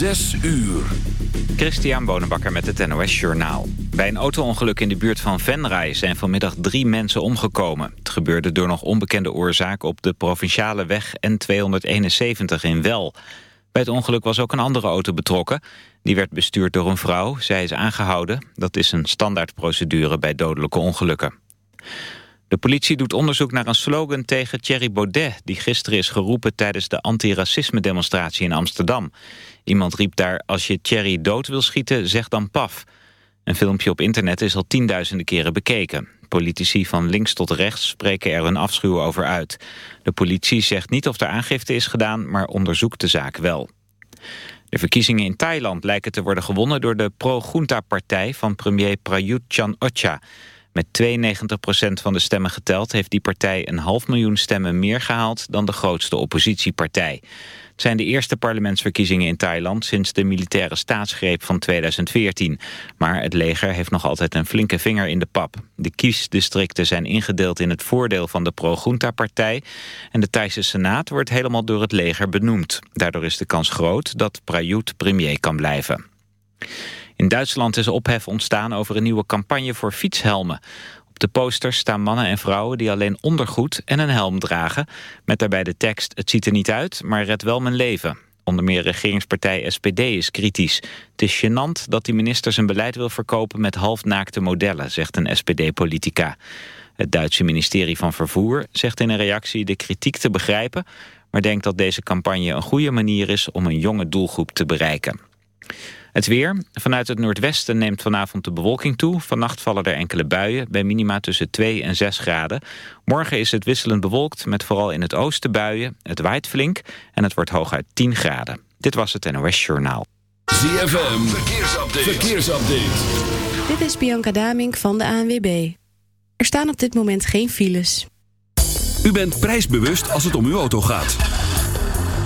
Zes uur. Christian Bonenbakker met het NOS Journaal. Bij een autoongeluk in de buurt van Venray zijn vanmiddag drie mensen omgekomen. Het gebeurde door nog onbekende oorzaak op de provinciale weg N271 in Wel. Bij het ongeluk was ook een andere auto betrokken. Die werd bestuurd door een vrouw. Zij is aangehouden. Dat is een standaardprocedure bij dodelijke ongelukken. De politie doet onderzoek naar een slogan tegen Thierry Baudet... die gisteren is geroepen tijdens de antiracisme-demonstratie in Amsterdam. Iemand riep daar, als je Thierry dood wil schieten, zeg dan paf. Een filmpje op internet is al tienduizenden keren bekeken. Politici van links tot rechts spreken er hun afschuw over uit. De politie zegt niet of er aangifte is gedaan, maar onderzoekt de zaak wel. De verkiezingen in Thailand lijken te worden gewonnen door de pro-Junta-partij van premier Prayut Chan-ocha... Met 92% van de stemmen geteld heeft die partij een half miljoen stemmen meer gehaald dan de grootste oppositiepartij. Het zijn de eerste parlementsverkiezingen in Thailand sinds de militaire staatsgreep van 2014. Maar het leger heeft nog altijd een flinke vinger in de pap. De kiesdistricten zijn ingedeeld in het voordeel van de pro-Junta-partij. En de Thaise Senaat wordt helemaal door het leger benoemd. Daardoor is de kans groot dat Prayut premier kan blijven. In Duitsland is ophef ontstaan over een nieuwe campagne voor fietshelmen. Op de posters staan mannen en vrouwen die alleen ondergoed en een helm dragen... met daarbij de tekst het ziet er niet uit, maar red wel mijn leven. Onder meer regeringspartij SPD is kritisch. Het is gênant dat die minister zijn beleid wil verkopen met halfnaakte modellen, zegt een SPD-politica. Het Duitse ministerie van Vervoer zegt in een reactie de kritiek te begrijpen... maar denkt dat deze campagne een goede manier is om een jonge doelgroep te bereiken. Het weer. Vanuit het noordwesten neemt vanavond de bewolking toe. Vannacht vallen er enkele buien bij minima tussen 2 en 6 graden. Morgen is het wisselend bewolkt met vooral in het oosten buien. Het waait flink en het wordt hooguit 10 graden. Dit was het NOS Journaal. ZFM. Verkeersupdate. Verkeersupdate. Dit is Bianca Damink van de ANWB. Er staan op dit moment geen files. U bent prijsbewust als het om uw auto gaat.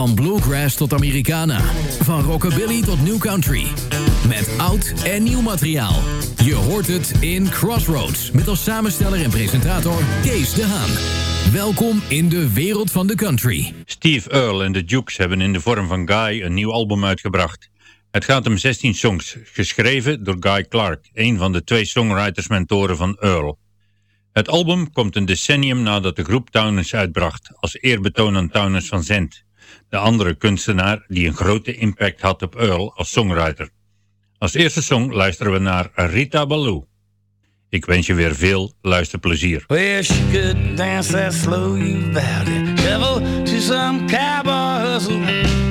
Van bluegrass tot Americana. Van rockabilly tot new country. Met oud en nieuw materiaal. Je hoort het in Crossroads. Met als samensteller en presentator Kees de Haan. Welkom in de wereld van de country. Steve Earle en de Dukes hebben in de vorm van Guy een nieuw album uitgebracht. Het gaat om 16 songs, geschreven door Guy Clark, een van de twee songwriters-mentoren van Earle. Het album komt een decennium nadat de groep Towners uitbracht, als eerbetoon aan Towners van Zent. De andere kunstenaar die een grote impact had op Earl als songwriter. Als eerste song luisteren we naar Rita Ballou. Ik wens je weer veel luisterplezier. Well, she could dance that slow you valley. Shovel to some cowboy hustle.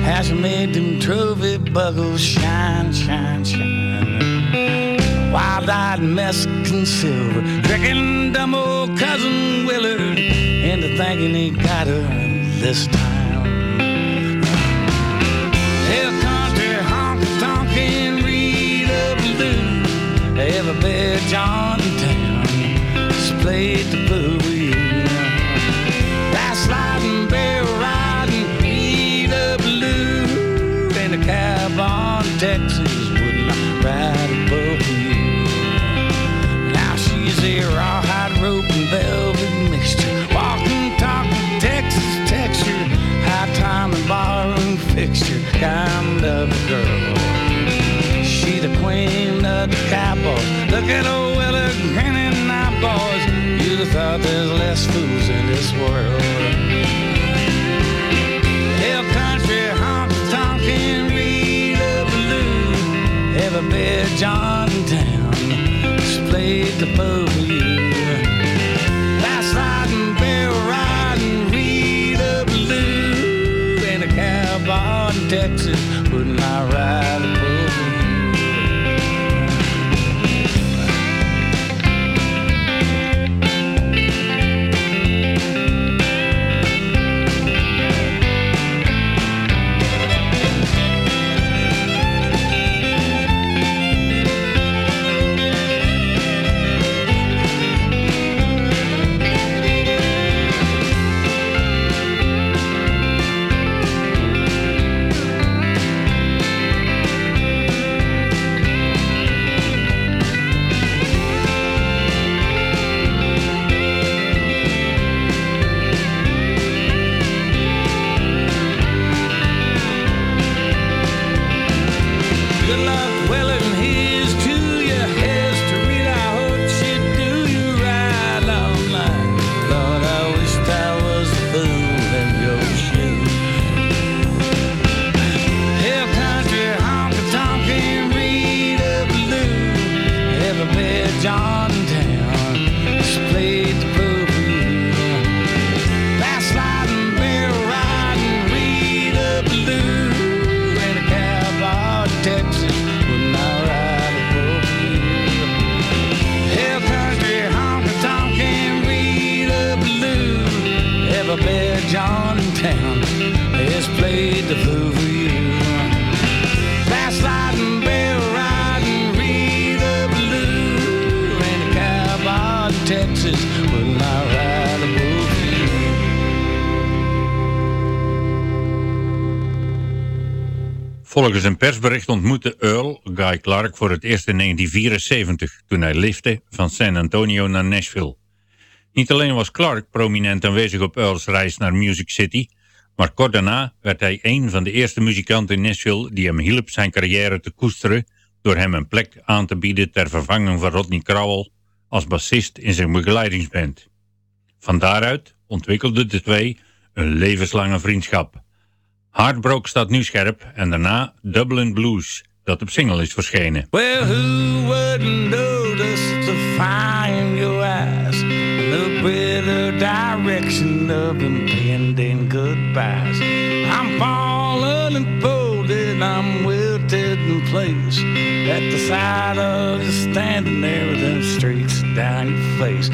How she made them trophy buckles shine, shine, shine. Wild-eyed Mexican silver. Tricking dumb old cousin Willard into thinking he got her this time. Every John town just played the blues. Sliding, bear riding, Rita Blue. And a cab on Texas would not ride above you. Now she's a rawhide rope and velvet mixture. Walking, talking Texas texture. High time and barroom fixture. There's less fools in this world. Hill country, honky tonkin', Rita Blue. Every bed John town just played the both Volgens een persbericht ontmoette Earl Guy Clark voor het eerst in 1974 toen hij lifte van San Antonio naar Nashville. Niet alleen was Clark prominent aanwezig op Earls reis naar Music City, maar kort daarna werd hij een van de eerste muzikanten in Nashville die hem hielp zijn carrière te koesteren door hem een plek aan te bieden ter vervanging van Rodney Crowell als bassist in zijn begeleidingsband. Van daaruit ontwikkelden de twee een levenslange vriendschap. Heartbroke staat nu scherp en daarna Dublin Blues, dat op single is verschenen. Well, who wouldn't notice fire in your eyes? The better direction of impending goodbyes. I'm falling and folded, I'm wilted in place. At the sight of you standing there with them streaks down your face.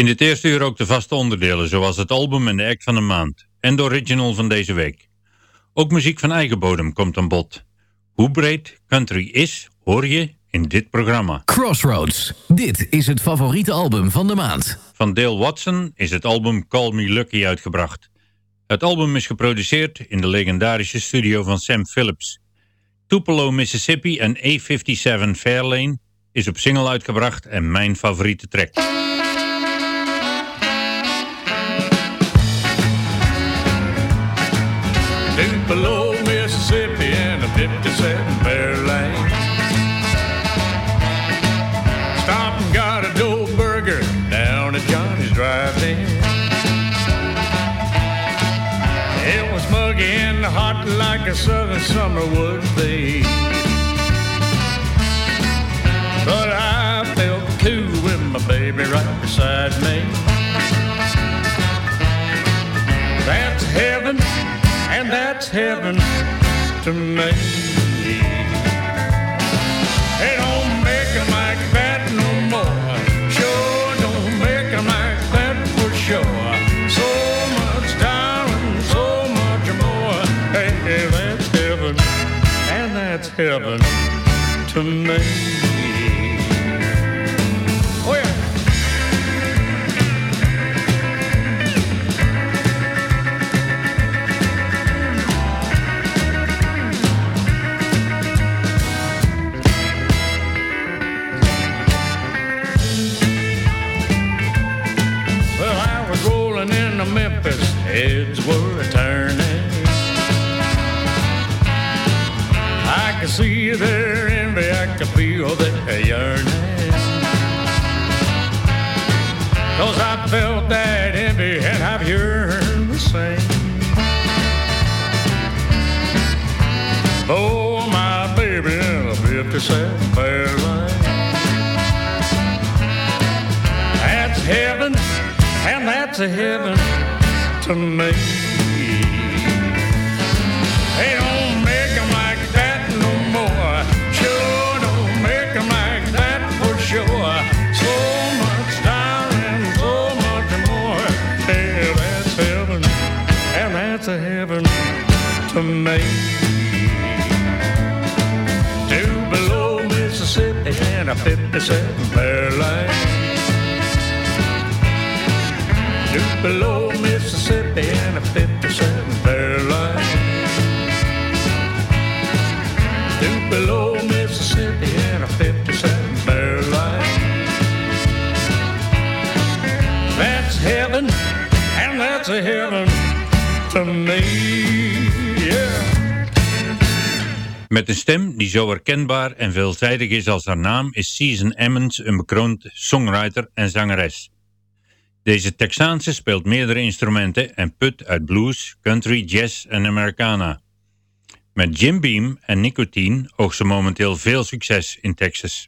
In dit eerste uur ook de vaste onderdelen, zoals het album en de act van de maand. En de original van deze week. Ook muziek van eigen bodem komt aan bod. Hoe breed country is, hoor je in dit programma. Crossroads. Dit is het favoriete album van de maand. Van Dale Watson is het album Call Me Lucky uitgebracht. Het album is geproduceerd in de legendarische studio van Sam Phillips. Tupelo, Mississippi en A57 Fairlane is op single uitgebracht en mijn favoriete track. Southern summer would be. But I felt cool with my baby right beside me. That's heaven, and that's heaven to me. Heaven to me. See their envy, I could feel their yearning. Cause I felt that envy and I've yearned the same. Oh, my baby in a 57 Fairlane. That's heaven, and that's a heaven to me. A 57 Fairlane. Tupelo, Met een stem die zo herkenbaar en veelzijdig is als haar naam is Season Emmons een bekroond songwriter en zangeres. Deze Texaanse speelt meerdere instrumenten en put uit blues, country, jazz en Americana. Met Jim Beam en Nicotine oogst ze momenteel veel succes in Texas.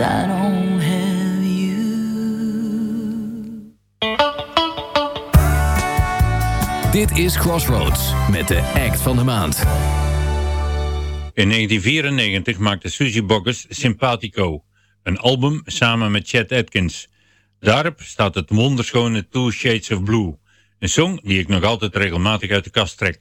I don't have you. Dit is Crossroads met de act van de maand. In 1994 maakte Suzy Boggess Sympathico, een album samen met Chet Atkins. Daarop staat het wonderschone Two Shades of Blue, een song die ik nog altijd regelmatig uit de kast trek.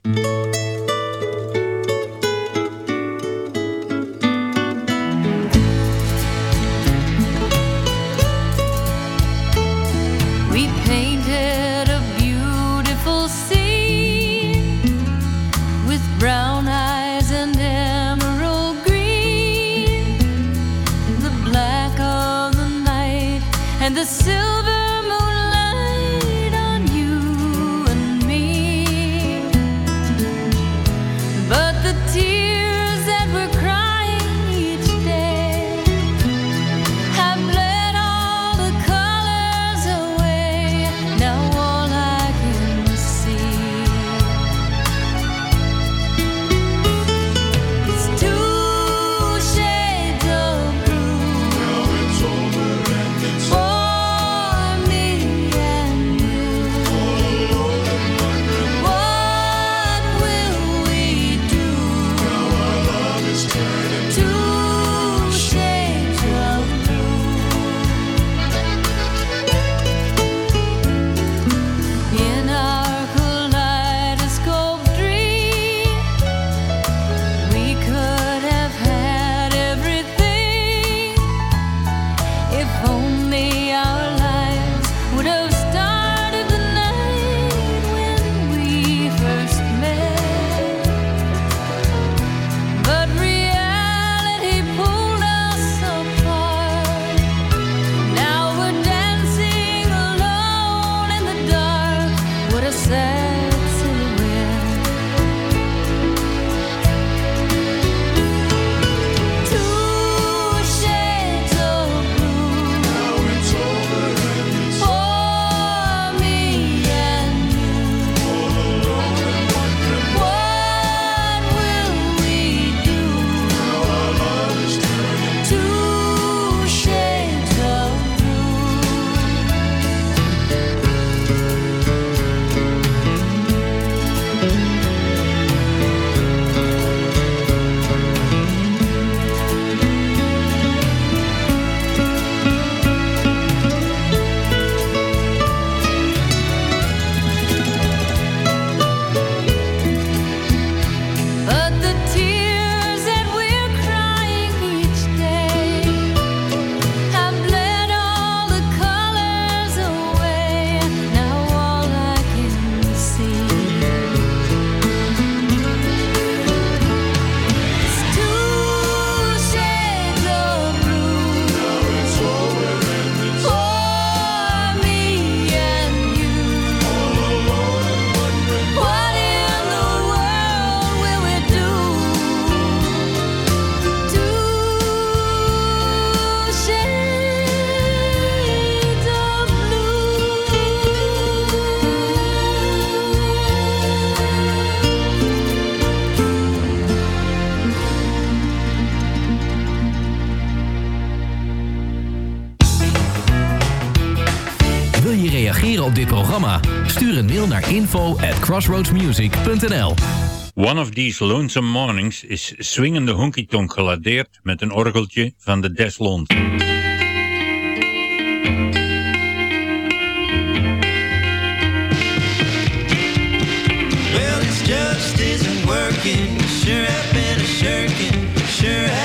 crossroadsmusic.nl. One of These Lonesome Mornings is swingende honky-tonk geladeerd met een orgeltje van de Deslond. Well, this just isn't working. Sure, I've been a shirking. Sure,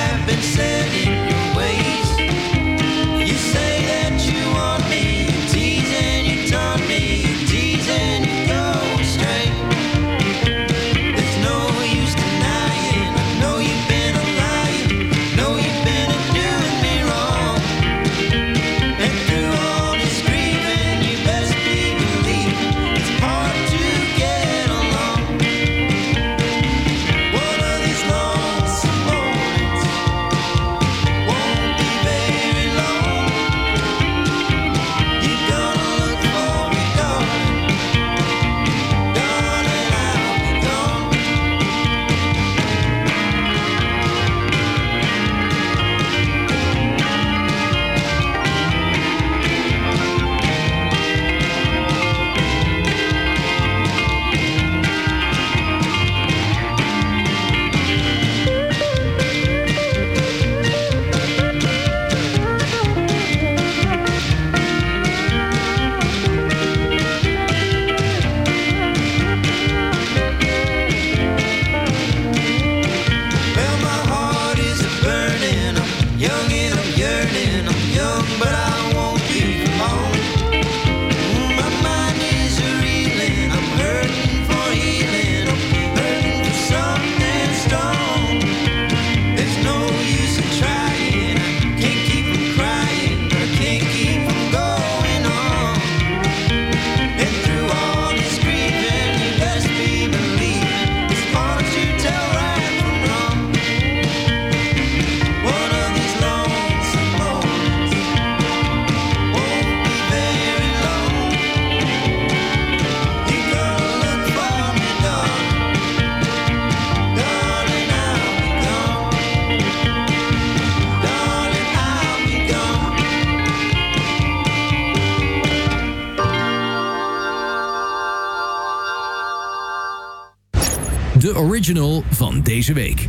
van deze week.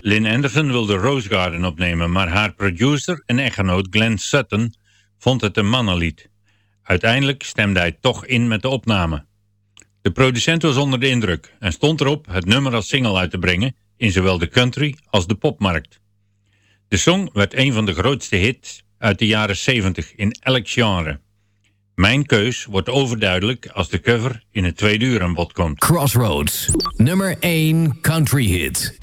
Lynn Anderson wilde Rose Garden opnemen, maar haar producer en echtgenoot Glenn Sutton vond het een mannenlied. Uiteindelijk stemde hij toch in met de opname. De producent was onder de indruk en stond erop het nummer als single uit te brengen in zowel de country als de popmarkt. De song werd een van de grootste hits uit de jaren 70 in elk genre. Mijn keus wordt overduidelijk als de cover in het tweede uur aan bod komt. Crossroads, nummer 1 country hit.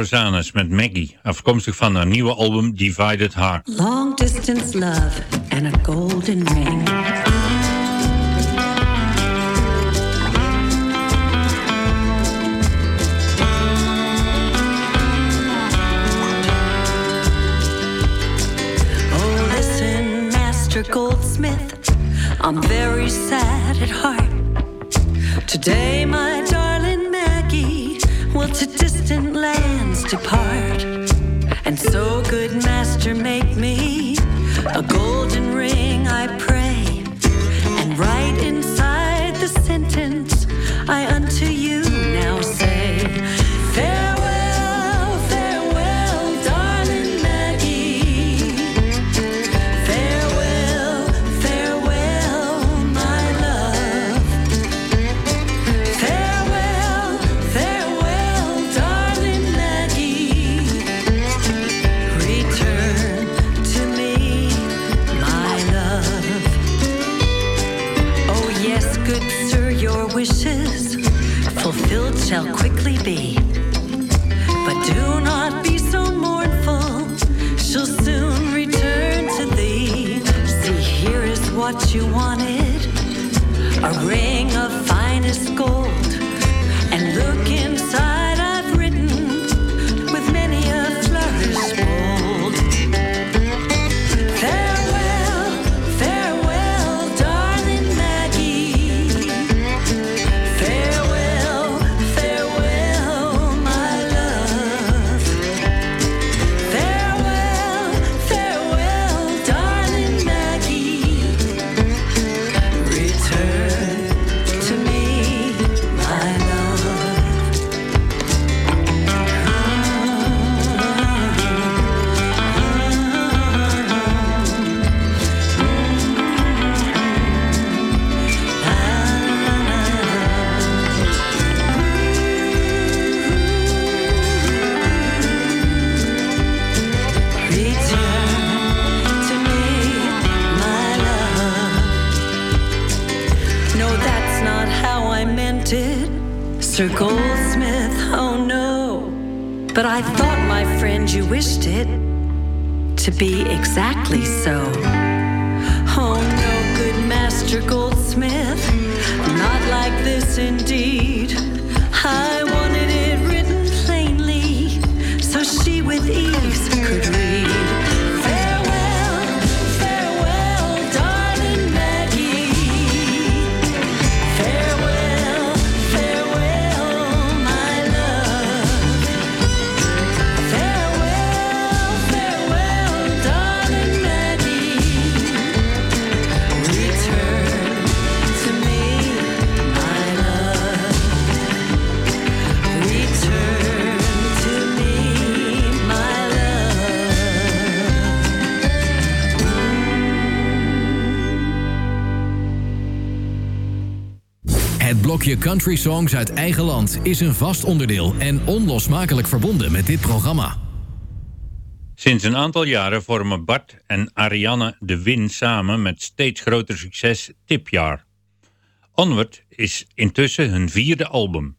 Met Maggie, afkomstig van haar nieuwe album Divided Heart. Long distance love and a golden ring. Oh, listen, Master Goldsmith, I'm very sad at heart. Today, my darling Maggie, well, today good sir, your wishes fulfilled shall quickly be. But do not be so mournful, she'll soon return to thee. See, here is what you wanted a ring of finest gold. Mr. Goldsmith, oh no. But I thought, my friend, you wished it to be exactly so. Oh no, good Master Goldsmith, not like this indeed. I wanted it written plainly, so she with ease. Je country songs uit eigen land is een vast onderdeel en onlosmakelijk verbonden met dit programma. Sinds een aantal jaren vormen Bart en Ariane de Win samen met steeds groter succes Tipjaar. Onward is intussen hun vierde album.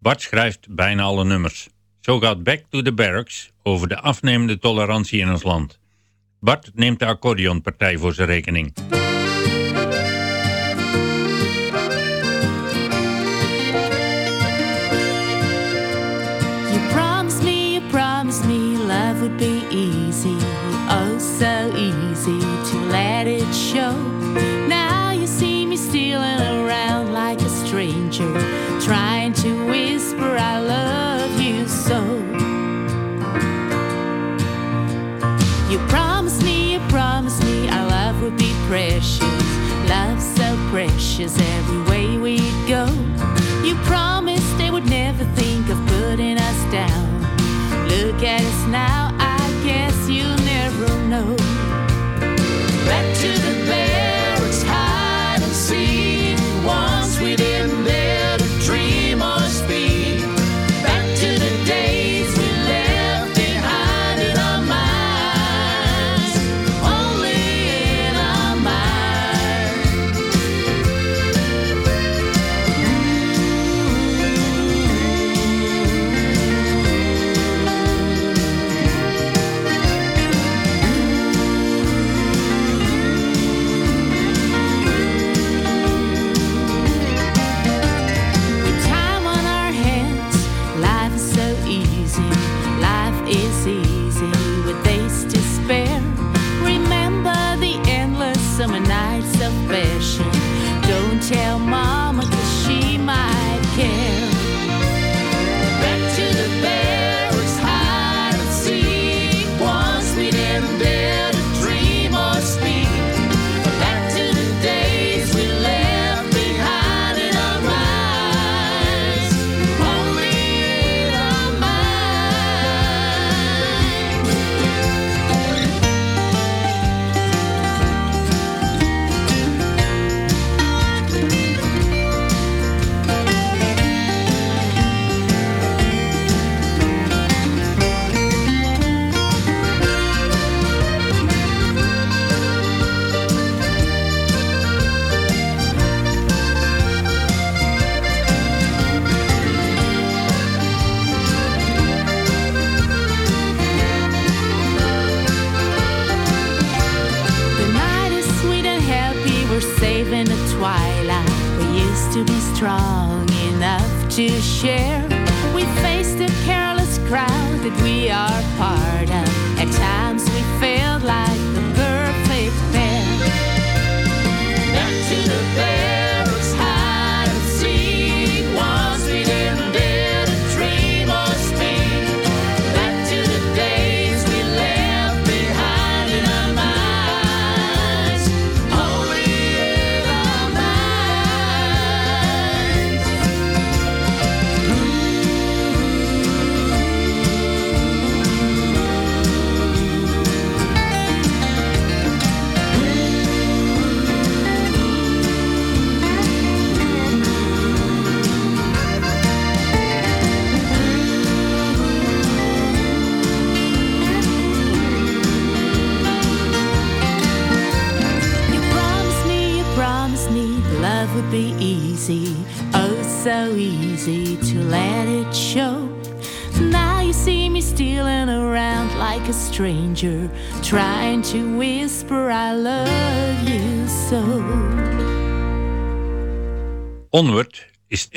Bart schrijft bijna alle nummers. Zo gaat Back to the Barracks over de afnemende tolerantie in ons land. Bart neemt de accordeonpartij voor zijn rekening. ashes.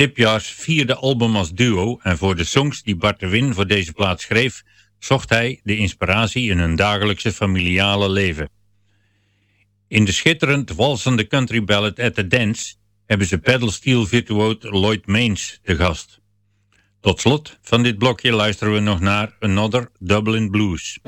Tipjaars vierde album als duo en voor de songs die Bart de Win voor deze plaat schreef, zocht hij de inspiratie in hun dagelijkse familiale leven. In de schitterend walsende country ballad At the Dance hebben ze pedalsteel virtuoot Lloyd Maines te gast. Tot slot van dit blokje luisteren we nog naar Another Dublin Blues.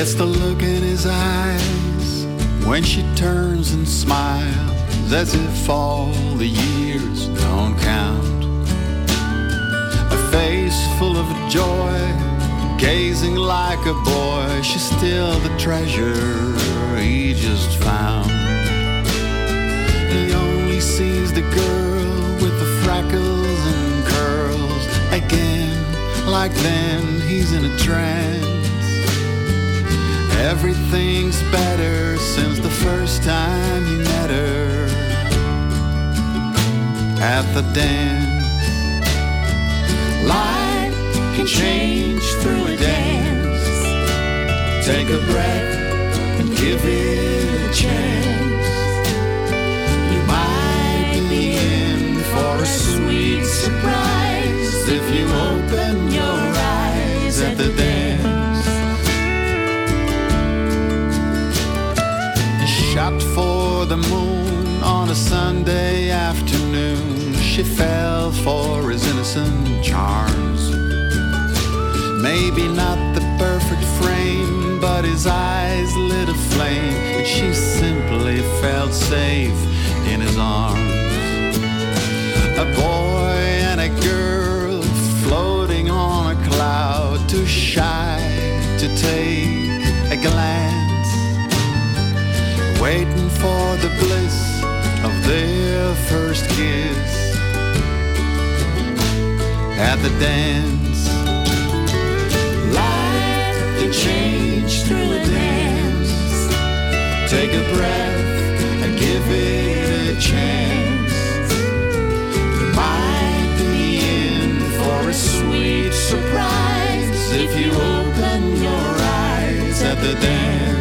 It's the look in his eyes when she turns and smiles as if all the years don't count. A face full of joy, gazing like a boy. She's still the treasure he just found. He only sees the girl with the freckles and curls. Again, like then, he's in a trance. Everything's better since the first time you met her at the dance. Life can change through a dance. Take a breath and give it a chance. You might be in for a sweet surprise if you open your eyes at the dance. For the moon on a Sunday afternoon. She fell for his innocent charms. Maybe not the perfect frame, but his eyes lit a flame, and she simply felt safe in his arms. A boy and a girl floating on a cloud, too shy to take a glance waiting for the bliss of their first kiss at the dance. Life can change through a dance. Take a breath and give it a chance. You might be in for a sweet surprise if you open your eyes at the dance.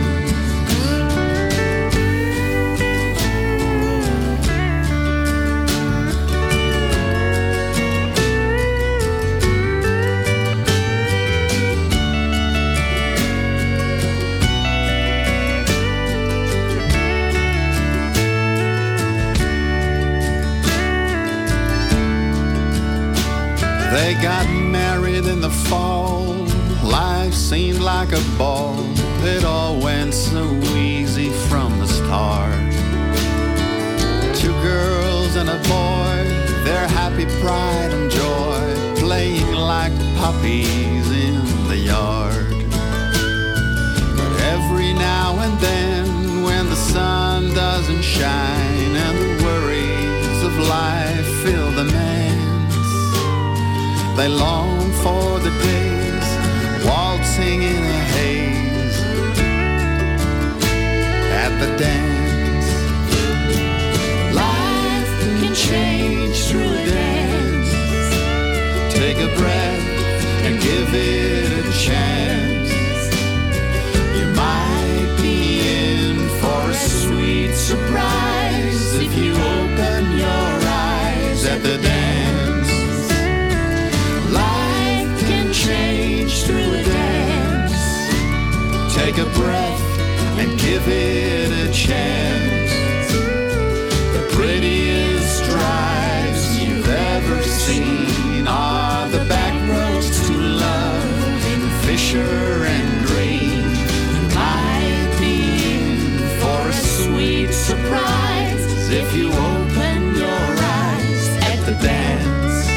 Got married in the fall. Life seemed like a ball. It all went so easy from the start. Two girls and a boy, their happy pride and joy, playing like puppies in the yard. But every now and then, when the sun doesn't shine they long for the days waltzing in a haze at the dance. Life can change through a dance. Take a breath and give it a chance. Take a breath and give it a chance. The prettiest drives you've ever seen are the back roads to love in Fisher and Green. You might be in for a sweet surprise if you open your eyes at the dance.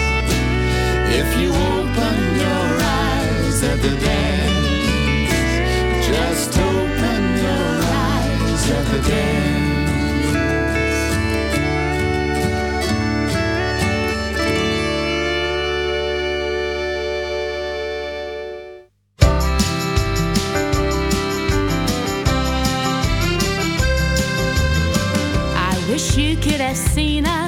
If you open your eyes at the dance, I wish you could have seen us.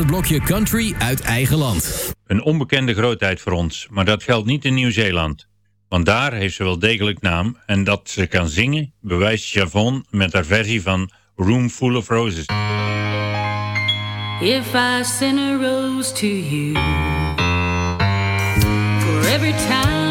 Het blokje country uit eigen land. Een onbekende grootheid voor ons, maar dat geldt niet in Nieuw-Zeeland. Want daar heeft ze wel degelijk naam en dat ze kan zingen bewijst Chavon met haar versie van Room Full of Roses. If I send a rose to you for every time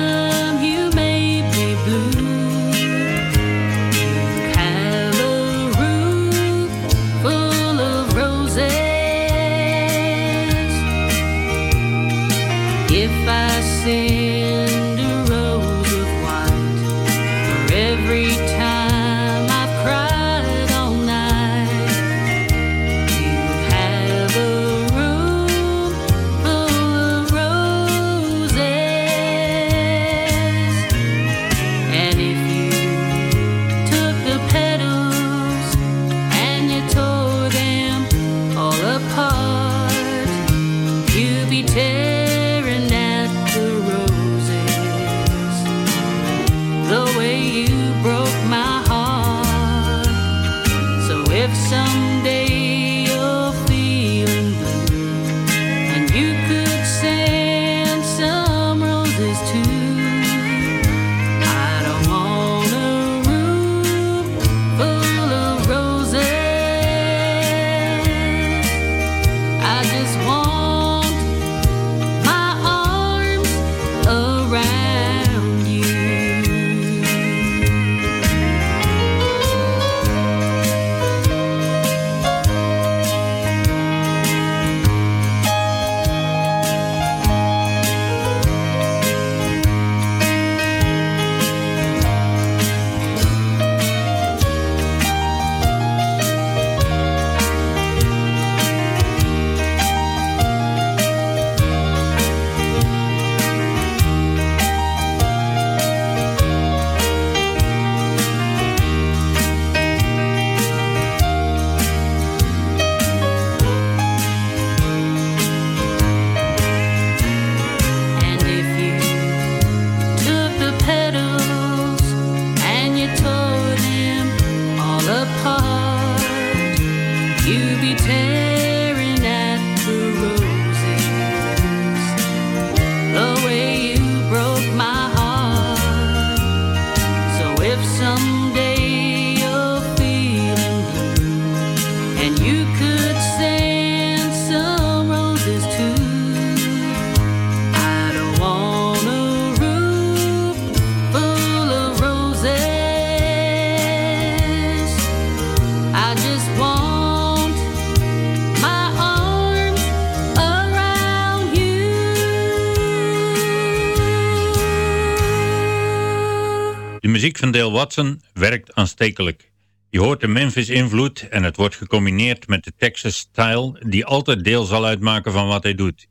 muziek van Dale Watson werkt aanstekelijk. Je hoort de Memphis-invloed en het wordt gecombineerd met de Texas-style die altijd deel zal uitmaken van wat hij doet.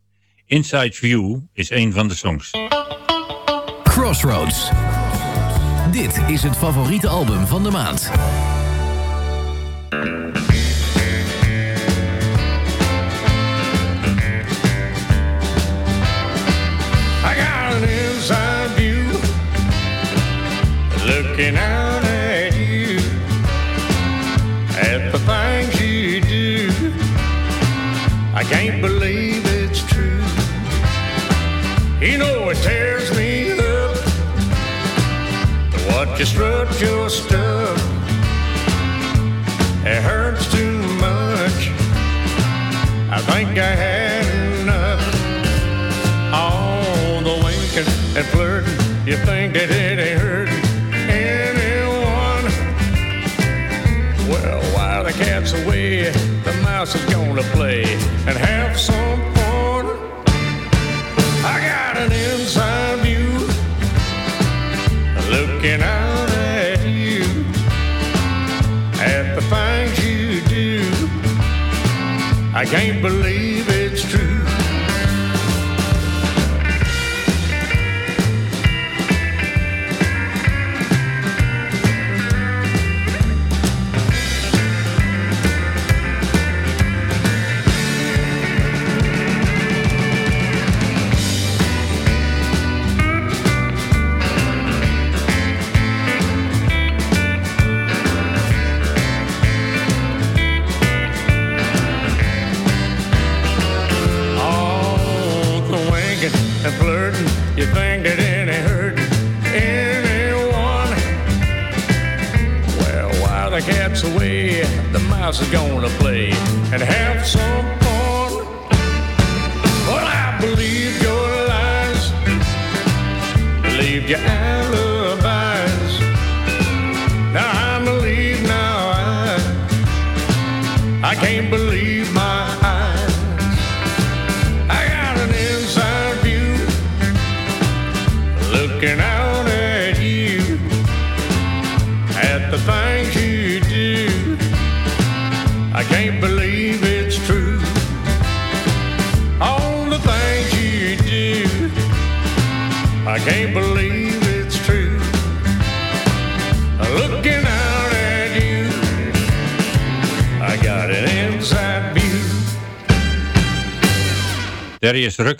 Inside View is een van de songs. Crossroads. Dit is het favoriete album van de maand. Looking out at you, at the things you do. I can't believe it's true. You know it tears me up watch you strut your stuff. It hurts too much. I think I had enough. All the winking and flirting, you think it ain't away, the mouse is gonna play. And have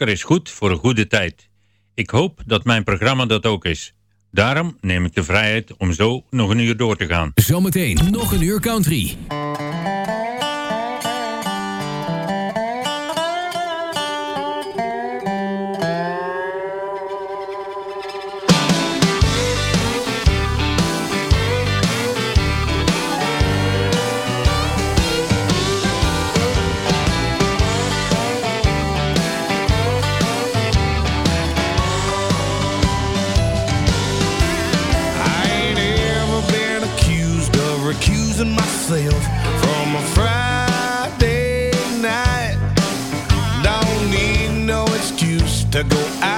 is goed voor een goede tijd. Ik hoop dat mijn programma dat ook is. Daarom neem ik de vrijheid om zo nog een uur door te gaan. Zometeen nog een uur country. myself from a Friday night. Don't need no excuse to go out.